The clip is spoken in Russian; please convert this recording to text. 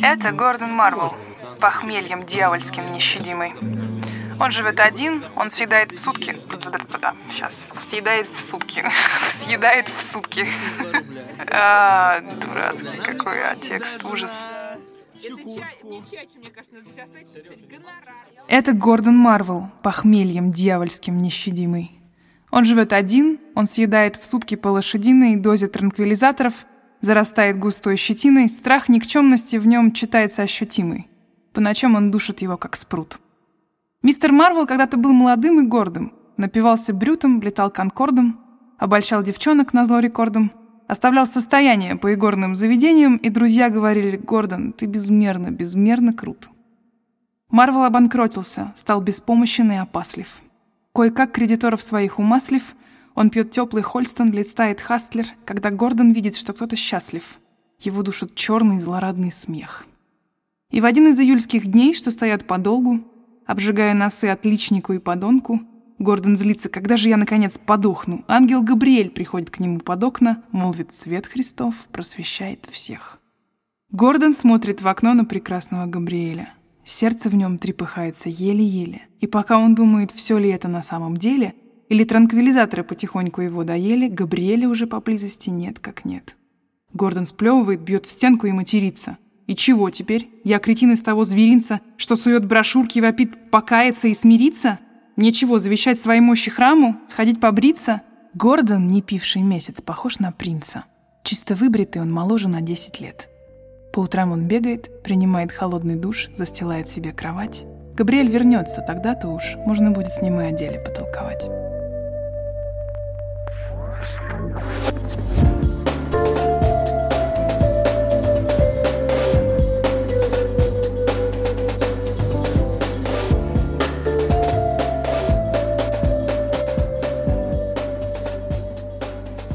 Это Гордон Марвел, похмельем дьявольским нещадимый. Он живет один, он съедает в сутки. Сейчас. Съедает в сутки. Съедает в сутки. А, дурацкий какой а, текст. Ужас. Это Гордон Марвел, похмельем дьявольским нещадимый. Он живет один, он съедает в сутки по лошадиной дозе транквилизаторов, зарастает густой щетиной, страх никчемности в нем читается ощутимый. По ночам он душит его, как спрут. Мистер Марвел когда-то был молодым и гордым, напивался брютом, летал конкордом, обольщал девчонок на зло рекордом, оставлял состояние по игорным заведениям, и друзья говорили «Гордон, ты безмерно, безмерно крут». Марвел обанкротился, стал беспомощен и опаслив. Кое-как кредиторов своих умаслив, он пьет теплый Хольстон, листает Хастлер, когда Гордон видит, что кто-то счастлив. Его душит черный злорадный смех. И в один из июльских дней, что стоят подолгу, обжигая носы отличнику и подонку, Гордон злится, когда же я, наконец, подохну. Ангел Габриэль приходит к нему под окна, молвит, свет Христов просвещает всех. Гордон смотрит в окно на прекрасного Габриэля. Сердце в нем трепыхается еле-еле. И пока он думает, все ли это на самом деле, или транквилизаторы потихоньку его доели, Габриэля уже поблизости нет как нет. Гордон сплевывает, бьет в стенку и матерится. И чего теперь? Я кретин из того зверинца, что сует брошюрки, вопит покаяться и смириться? Нечего завещать своей мощи храму, сходить побриться? Гордон, не пивший месяц, похож на принца. Чисто выбритый он моложе на 10 лет. По утрам он бегает, принимает холодный душ, застилает себе кровать. Габриэль вернется, тогда-то уж можно будет с ним и о деле потолковать. Thank you.